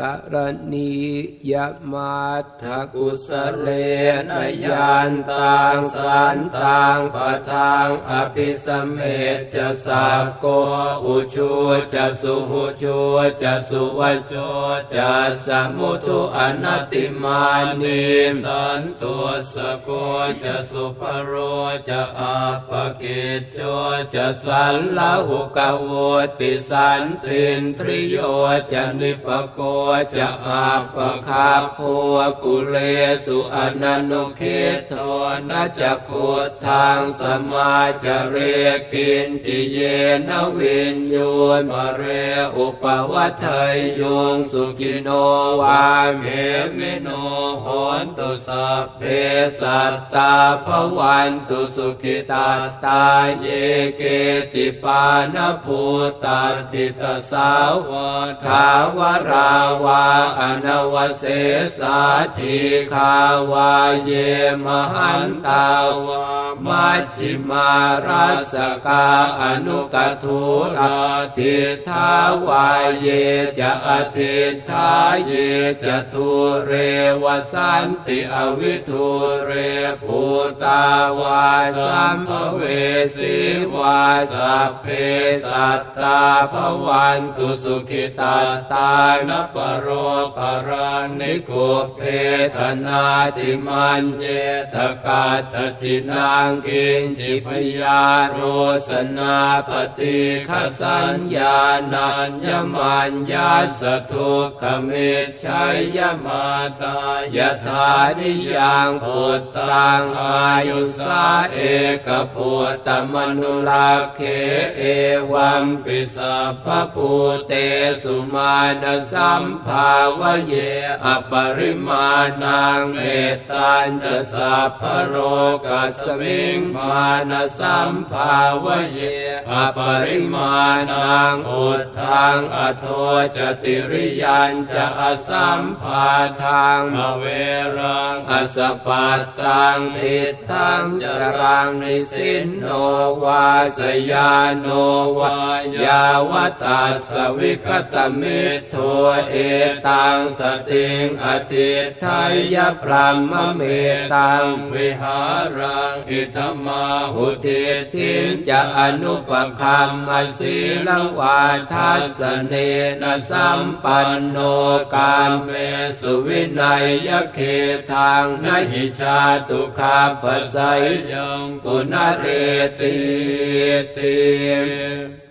กรณียมาทกุสเลนยานตังสันตังปะทางอภิสเมจะสากโกอุชูจะสุหุชูจะสุวัจโจจะสมุทุอนติมานิสันตัวสโกจะสุภโรจะอาปกิจโจจะสันละหุกโวติสันตินทริโยจะนิปะโกจะอัปปะคัพโภ กุเลสุ อะนะนุคิทโธ นะจะขุททัง สะมาจะเรกิญจิเยนะ วิญญู ปะเรอุปะวะเทยยุงสุขิโนวาเขมิโนโหนตุสัพเพสัตตา ภะวันตุสุขิตัตตาตาเยเกติปานภูตัติตสาวทาวราวาอนวเสสาธิคาวาเยมหันตาวามัจจิมารัสกาอนุกทุราทิทาวาเยจะอธิทาเยจะทุเรวสันติอวิทุเรภูตาวาสัมภเวสีวาสัพเพสัตตาภวันตุสุขิตาตานปโรปรานิโกเพทนาติมันเยตกาตทินางกินจิพยาโรสนาปฏิขสัญญานัญญมัญญาสทุกขมิชัยยมาตายถานิยังปุตตังอายุสาเอกปุตตมนุราเคเอวัมปิสัพพูเตสุมาณสัมภาวเยอปริมาณังเมตตาจะสัพพโรกัสมิงมานะสัมภาวเยอปริมาณังอุทังอโทจติริยันจะอสัมภาทางอเวรังอสปัตตังทิทังจรังนิสินโนวาสยานโนวายาวตัสสวิคตมิทัวเอตังสติงอธิทายะพรหมเมตังวิหารังอิธมาหุติทินจะอนุปคัมมสีลวาทัสเนนะสัมปันโนกามเมสุวินัยยเคทางนหิชาตุคาภไสยังกุณเรติติ